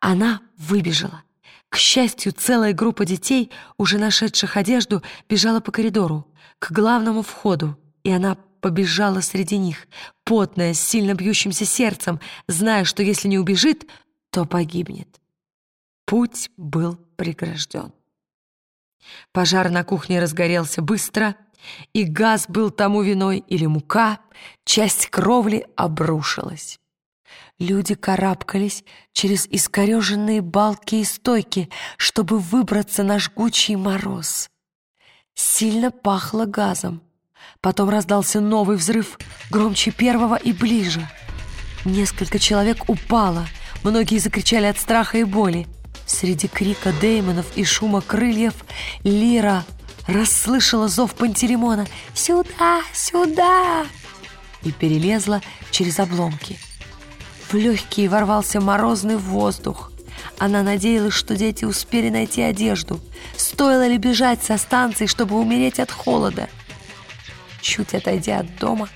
Она выбежала. К счастью, целая группа детей, уже нашедших одежду, бежала по коридору, к главному входу, и она побежала среди них, потная, с сильно бьющимся сердцем, зная, что если не убежит, то погибнет. Путь был прегражден. Пожар на кухне разгорелся быстро, и газ был тому виной или мука, часть кровли обрушилась. Люди карабкались через искореженные балки и стойки, чтобы выбраться на жгучий мороз. Сильно пахло газом. Потом раздался новый взрыв, громче первого и ближе. Несколько человек упало, многие закричали от страха и боли. Среди крика Деймонов и шума крыльев Лира расслышала зов Пантелеймона «Сюда! Сюда!» и перелезла через обломки. В легкие ворвался морозный воздух. Она надеялась, что дети успели найти одежду. Стоило ли бежать со станции, чтобы умереть от холода? Чуть отойдя от дома,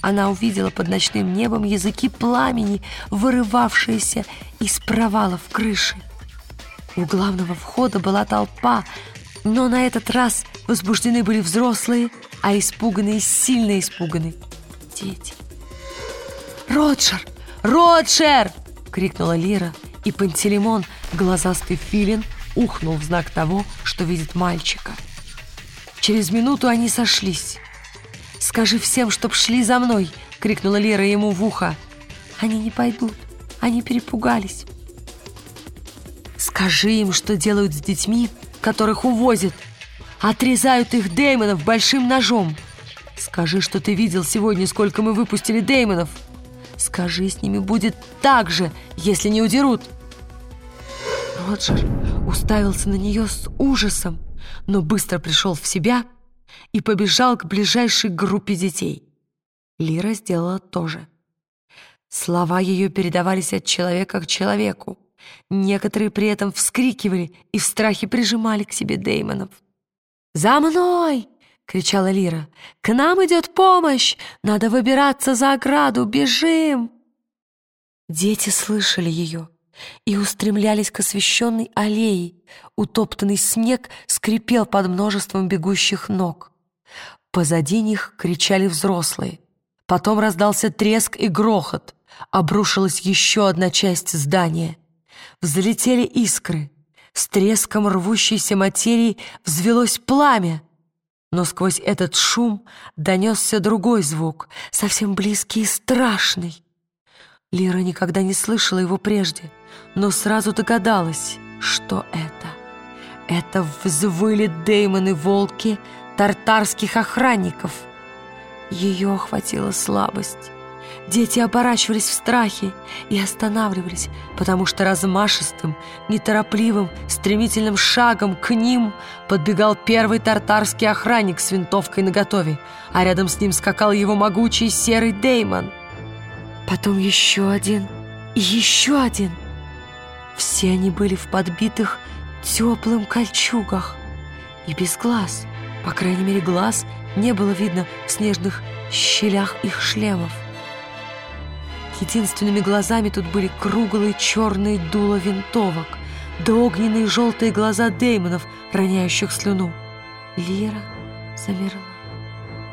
она увидела под ночным небом языки пламени, вырывавшиеся из провалов крыши. У главного входа была толпа, но на этот раз возбуждены были взрослые, а испуганные, сильно испуганы дети. «Роджер! Роджер!» — крикнула Лира, и Пантелеймон, глазастый филин, ухнул в знак того, что видит мальчика. Через минуту они сошлись. «Скажи всем, чтоб шли за мной!» — крикнула Лера ему в ухо. «Они не пойдут, они перепугались». «Скажи им, что делают с детьми, которых увозят. Отрезают их Деймонов большим ножом. Скажи, что ты видел сегодня, сколько мы выпустили Деймонов. Скажи, с ними будет так же, если не удерут». Роджер уставился на нее с ужасом, но быстро пришел в себя и побежал к ближайшей группе детей. Лира сделала то же. Слова ее передавались от человека к человеку. Некоторые при этом вскрикивали и в страхе прижимали к себе Деймонов. «За мной!» — кричала Лира. «К нам идет помощь! Надо выбираться за ограду! Бежим!» Дети слышали ее и устремлялись к освещенной аллее. Утоптанный снег скрипел под множеством бегущих ног. Позади них кричали взрослые. Потом раздался треск и грохот. Обрушилась еще одна часть здания. Взлетели искры. С треском рвущейся материи взвелось пламя. Но сквозь этот шум донесся другой звук, совсем близкий и страшный. Лира никогда не слышала его прежде, но сразу догадалась, что это. Это взвыли Деймоны-волки тартарских охранников. Ее охватила слабость. Дети оборачивались в страхе и останавливались, потому что размашистым, неторопливым, стремительным шагом к ним подбегал первый тартарский охранник с винтовкой наготове, а рядом с ним скакал его могучий серый Деймон. Потом еще один и еще один. Все они были в подбитых теплым кольчугах и без глаз. По крайней мере, глаз не было видно в снежных щелях их шлемов. Единственными глазами тут были круглые черные дула винтовок, да огненные желтые глаза Деймонов, роняющих слюну. Лира замерла.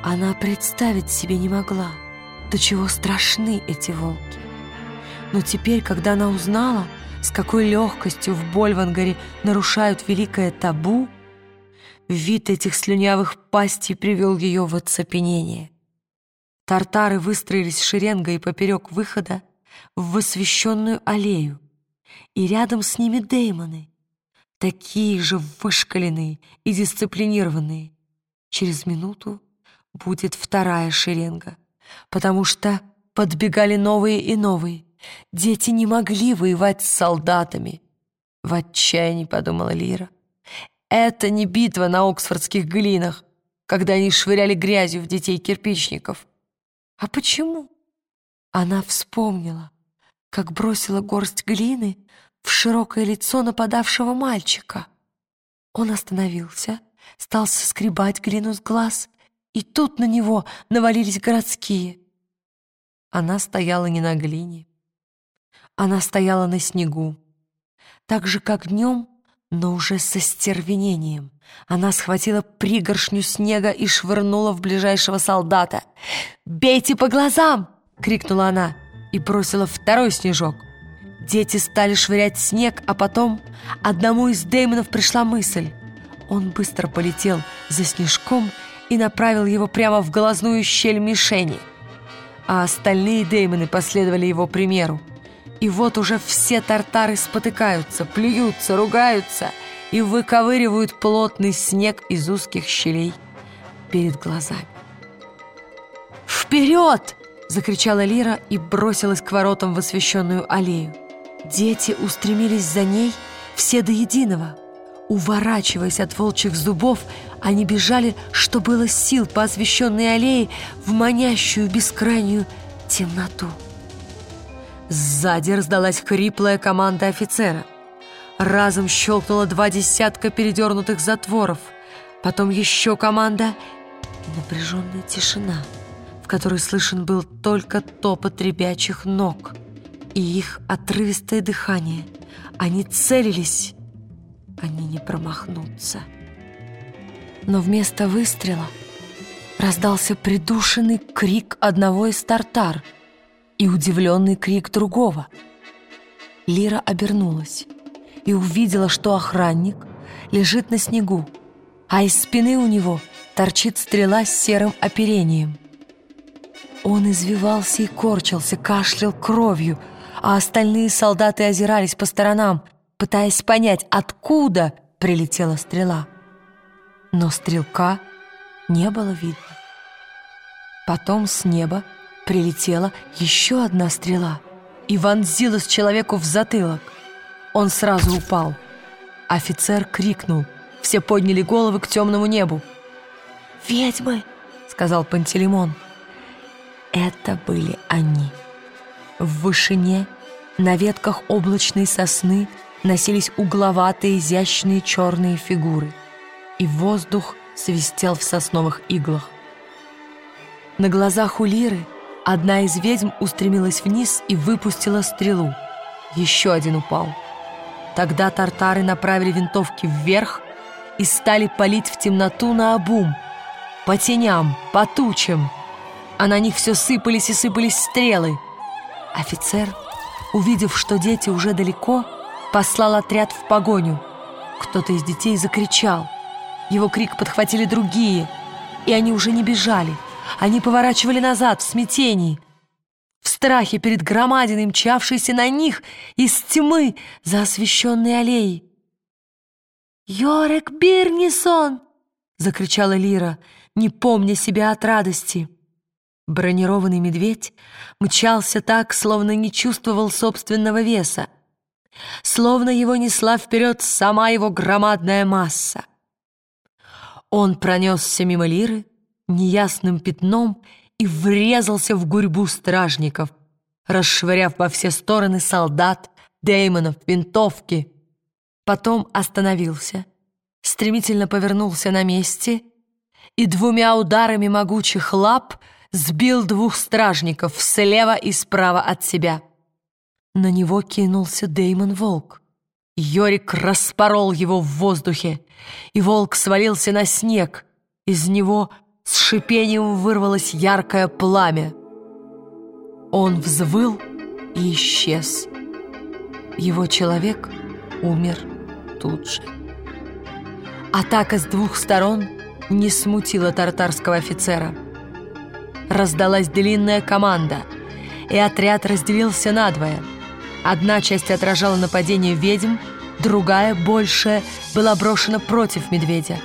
Она представить себе не могла, до чего страшны эти волки. Но теперь, когда она узнала, с какой легкостью в Больвангаре нарушают великое табу, вид этих слюнявых пастей привел ее в оцепенение. Тартары выстроились шеренгой поперек выхода в освещенную аллею, и рядом с ними деймоны, такие же вышкаленные и дисциплинированные. Через минуту будет вторая шеренга, потому что подбегали новые и новые. Дети не могли воевать с солдатами. В отчаянии подумала Лира. Это не битва на Оксфордских глинах, когда они швыряли грязью в детей-кирпичников. А почему? Она вспомнила, как бросила горсть глины в широкое лицо нападавшего мальчика. Он остановился, стал соскребать глину с глаз, и тут на него навалились городские. Она стояла не на глине. Она стояла на снегу. Так же, как днем, но уже со стервенением. Она схватила пригоршню снега и швырнула в ближайшего солдата. «Бейте по глазам!» — крикнула она и бросила второй снежок. Дети стали швырять снег, а потом одному из Дэймонов пришла мысль. Он быстро полетел за снежком и направил его прямо в глазную щель мишени. А остальные Дэймоны последовали его примеру. И вот уже все тартары спотыкаются, плюются, ругаются и выковыривают плотный снег из узких щелей перед глазами. «Вперед!» — закричала Лира и бросилась к воротам в освещенную аллею. Дети устремились за ней все до единого. Уворачиваясь от волчьих зубов, они бежали, что было сил по освещенной аллее в манящую бескрайнюю темноту. Сзади раздалась хриплая команда офицера. Разом щелкнуло два десятка передернутых затворов. Потом еще команда напряженная тишина, в которой слышен был только топот ребячих ног и их отрывистое дыхание. Они целились, они не промахнутся. Но вместо выстрела раздался придушенный крик одного из тартар — и удивленный крик другого. Лира обернулась и увидела, что охранник лежит на снегу, а из спины у него торчит стрела с серым оперением. Он извивался и корчился, кашлял кровью, а остальные солдаты озирались по сторонам, пытаясь понять, откуда прилетела стрела. Но стрелка не было видно. Потом с неба прилетела еще одна стрела и вонзилась человеку в затылок. Он сразу упал. Офицер крикнул. Все подняли головы к темному небу. «Ведьмы!» — сказал Пантелеймон. Это были они. В вышине, на ветках облачной сосны, носились угловатые изящные черные фигуры, и воздух свистел в сосновых иглах. На глазах у Лиры — Одна из ведьм устремилась вниз и выпустила стрелу. Еще один упал. Тогда тартары направили винтовки вверх и стали палить в темноту на обум, по теням, по тучам. А на них все сыпались и сыпались стрелы. Офицер, увидев, что дети уже далеко, послал отряд в погоню. Кто-то из детей закричал. Его крик подхватили другие, и они уже не бежали — они поворачивали назад в смятении, в страхе перед громадиной, мчавшейся на них из тьмы за освещенной аллеей. «Йорек Бирнисон!» — закричала Лира, не помня себя от радости. Бронированный медведь мчался так, словно не чувствовал собственного веса, словно его несла вперед сама его громадная масса. Он пронесся мимо Лиры, неясным пятном и врезался в гурьбу стражников, расшвыряв во все стороны солдат, деймонов, винтовки. Потом остановился, стремительно повернулся на месте и двумя ударами могучих лап сбил двух стражников слева и справа от себя. На него кинулся Деймон-волк. Йорик распорол его в воздухе, и волк свалился на снег. Из него с шипением вырвалось яркое пламя. Он взвыл и исчез. Его человек умер тут же. Атака с двух сторон не смутила тартарского офицера. Раздалась длинная команда, и отряд разделился надвое. Одна часть отражала нападение ведьм, другая, большая, была брошена против медведя.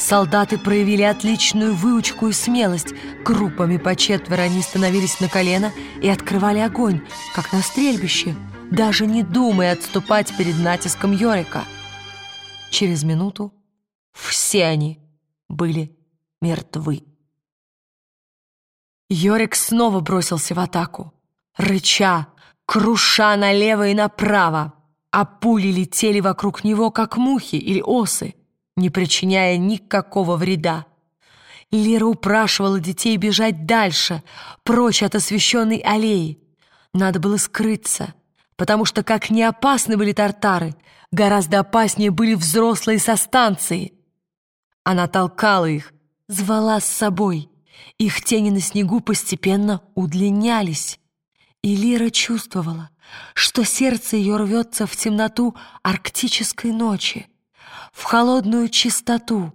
Солдаты проявили отличную выучку и смелость. Группами по четверо они становились на колено и открывали огонь, как на стрельбище, даже не думая отступать перед натиском Йорика. Через минуту все они были мертвы. Йорик снова бросился в атаку, рыча, круша налево и направо, а пули летели вокруг него, как мухи или осы не причиняя никакого вреда. Лера упрашивала детей бежать дальше, прочь от освещенной аллеи. Надо было скрыться, потому что как не опасны были тартары, гораздо опаснее были взрослые со станции. Она толкала их, звала с собой. Их тени на снегу постепенно удлинялись. И Лира чувствовала, что сердце ее рвется в темноту арктической ночи, в холодную чистоту,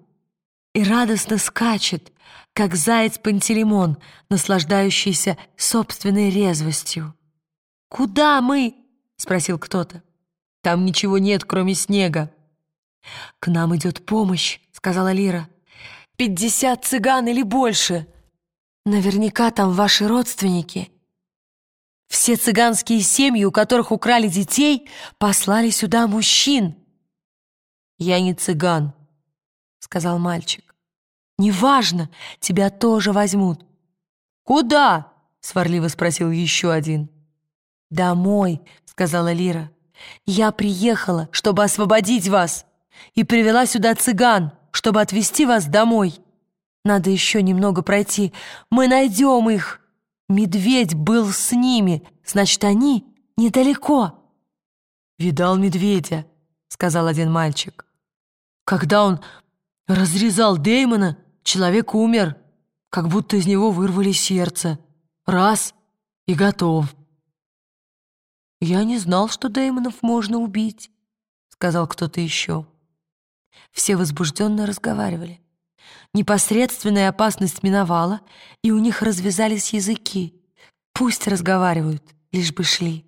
и радостно скачет, как заяц Пантелеймон, наслаждающийся собственной резвостью. «Куда мы?» — спросил кто-то. «Там ничего нет, кроме снега». «К нам идет помощь», — сказала Лира. «Пятьдесят цыган или больше. Наверняка там ваши родственники». Все цыганские семьи, у которых украли детей, послали сюда мужчин. «Я не цыган», — сказал мальчик. «Неважно, тебя тоже возьмут». «Куда?» — сварливо спросил еще один. «Домой», — сказала Лира. «Я приехала, чтобы освободить вас, и привела сюда цыган, чтобы отвезти вас домой. Надо еще немного пройти, мы найдем их». Медведь был с ними, значит, они недалеко. «Видал медведя», — сказал один мальчик. «Когда он разрезал Дэймона, человек умер, как будто из него вырвали сердце. Раз — и готов». «Я не знал, что Дэймонов можно убить», — сказал кто-то еще. Все возбужденно разговаривали. Непосредственная опасность миновала, и у них развязались языки. Пусть разговаривают, лишь бы шли.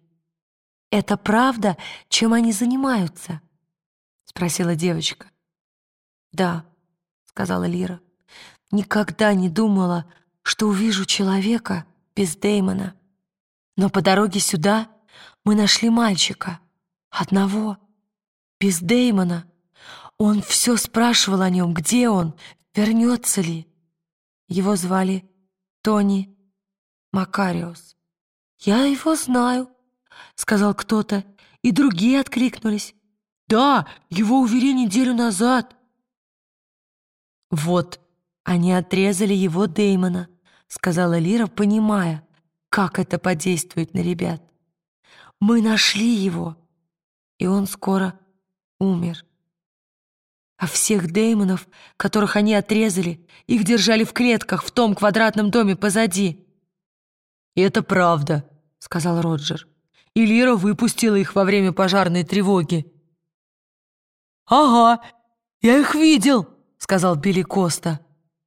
«Это правда, чем они занимаются?» — спросила девочка. «Да», — сказала Лира. «Никогда не думала, что увижу человека без Дэймона. Но по дороге сюда мы нашли мальчика. Одного. Без Дэймона. Он все спрашивал о нем, где он, вернется ли. Его звали Тони Макариус. «Я его знаю», — сказал кто-то, и другие откликнулись. «Да, его увели неделю назад». «Вот, они отрезали его Дэймона», — сказала Лира, понимая, как это подействует на ребят. «Мы нашли его, и он скоро умер». А всех Деймонов, которых они отрезали, их держали в клетках в том квадратном доме позади. «И это правда», — сказал Роджер. «И Лира выпустила их во время пожарной тревоги». «Ага, я их видел», — сказал Билли Коста.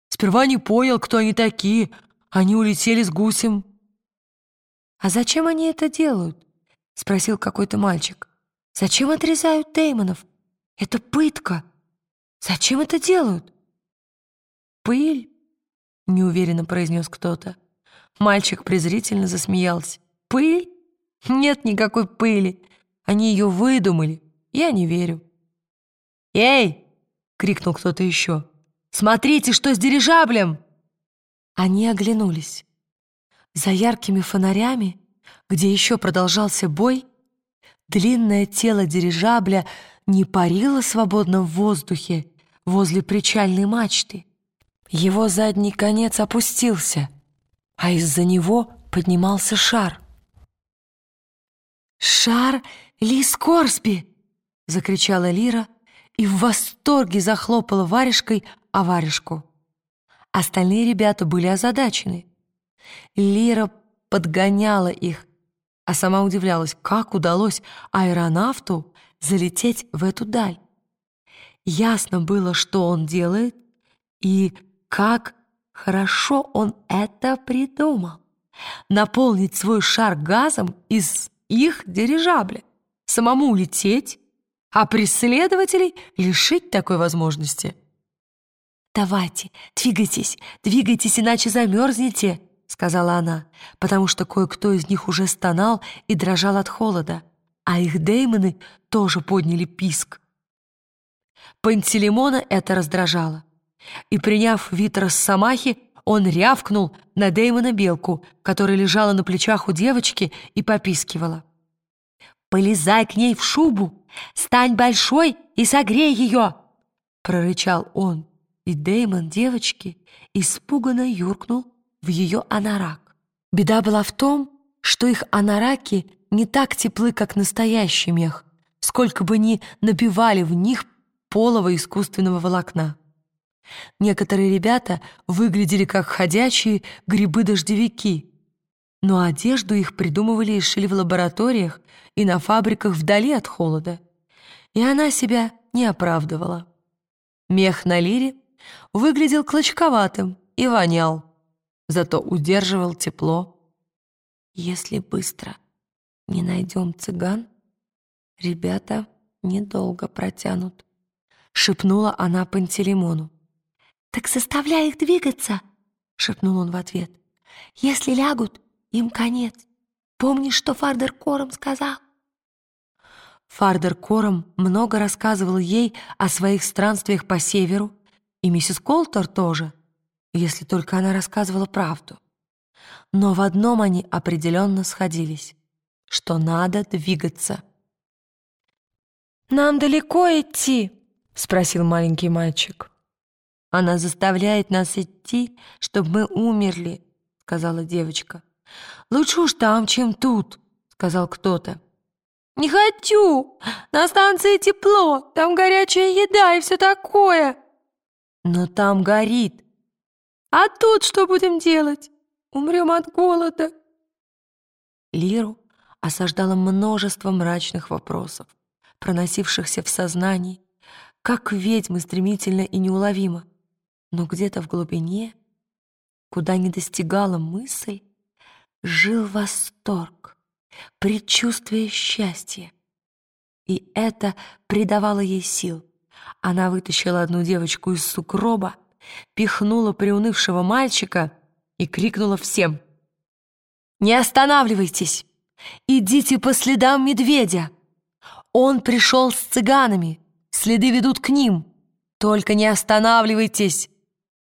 «Сперва не понял, кто они такие. Они улетели с гусем». «А зачем они это делают?» — спросил какой-то мальчик. «Зачем отрезают Деймонов? Это пытка». Зачем это делают?» «Пыль», — неуверенно произнес кто-то. Мальчик презрительно засмеялся. «Пыль? Нет никакой пыли. Они ее выдумали. Я не верю». «Эй!» — крикнул кто-то еще. «Смотрите, что с дирижаблем!» Они оглянулись. За яркими фонарями, где еще продолжался бой, длинное тело дирижабля не парило свободно в воздухе возле причальной мачты. Его задний конец опустился, а из-за него поднимался шар. «Шар Ли Скорсби!» — закричала Лира и в восторге захлопала варежкой о варежку. Остальные ребята были озадачены. Лира подгоняла их, а сама удивлялась, как удалось аэронавту залететь в эту даль. Ясно было, что он делает и как хорошо он это придумал. Наполнить свой шар газом из их дирижабля, самому улететь, а преследователей лишить такой возможности. «Давайте, двигайтесь, двигайтесь, иначе замерзнете», — сказала она, потому что кое-кто из них уже стонал и дрожал от холода, а их деймоны тоже подняли писк. Пантелеймона это раздражало. И, приняв вид Росомахи, он рявкнул на Дэймона белку, которая лежала на плечах у девочки и попискивала. «Полезай к ней в шубу! Стань большой и согрей ее!» Прорычал он, и Дэймон девочки испуганно юркнул в ее анорак. Беда была в том, что их анараки не так теплы, как настоящий мех, сколько бы ни набивали в них полого искусственного волокна. Некоторые ребята выглядели как ходячие грибы-дождевики, но одежду их придумывали и шили в лабораториях и на фабриках вдали от холода. И она себя не оправдывала. Мех на лире выглядел клочковатым и вонял, зато удерживал тепло. Если быстро не найдем цыган, ребята недолго протянут, шепнула она Пантелеймону. «Так заставляй их двигаться!» — шепнул он в ответ. «Если лягут, им конец. Помнишь, что Фардер Кором сказал?» Фардер Кором много рассказывал ей о своих странствиях по северу, и миссис Колтер тоже, если только она рассказывала правду. Но в одном они определенно сходились, что надо двигаться. «Нам далеко идти?» — спросил маленький мальчик. «Она заставляет нас идти, чтобы мы умерли», — сказала девочка. «Лучше уж там, чем тут», — сказал кто-то. «Не хочу! На станции тепло, там горячая еда и все такое!» «Но там горит!» «А тут что будем делать? Умрем от голода!» Лиру осаждало множество мрачных вопросов, проносившихся в сознании, как ведьмы стремительно и неуловимо. Но где-то в глубине, куда не достигала мысль, жил восторг, предчувствие счастья. И это придавало ей сил. Она вытащила одну девочку из сукроба, пихнула приунывшего мальчика и крикнула всем. «Не останавливайтесь! Идите по следам медведя! Он пришел с цыганами, следы ведут к ним. Только не останавливайтесь,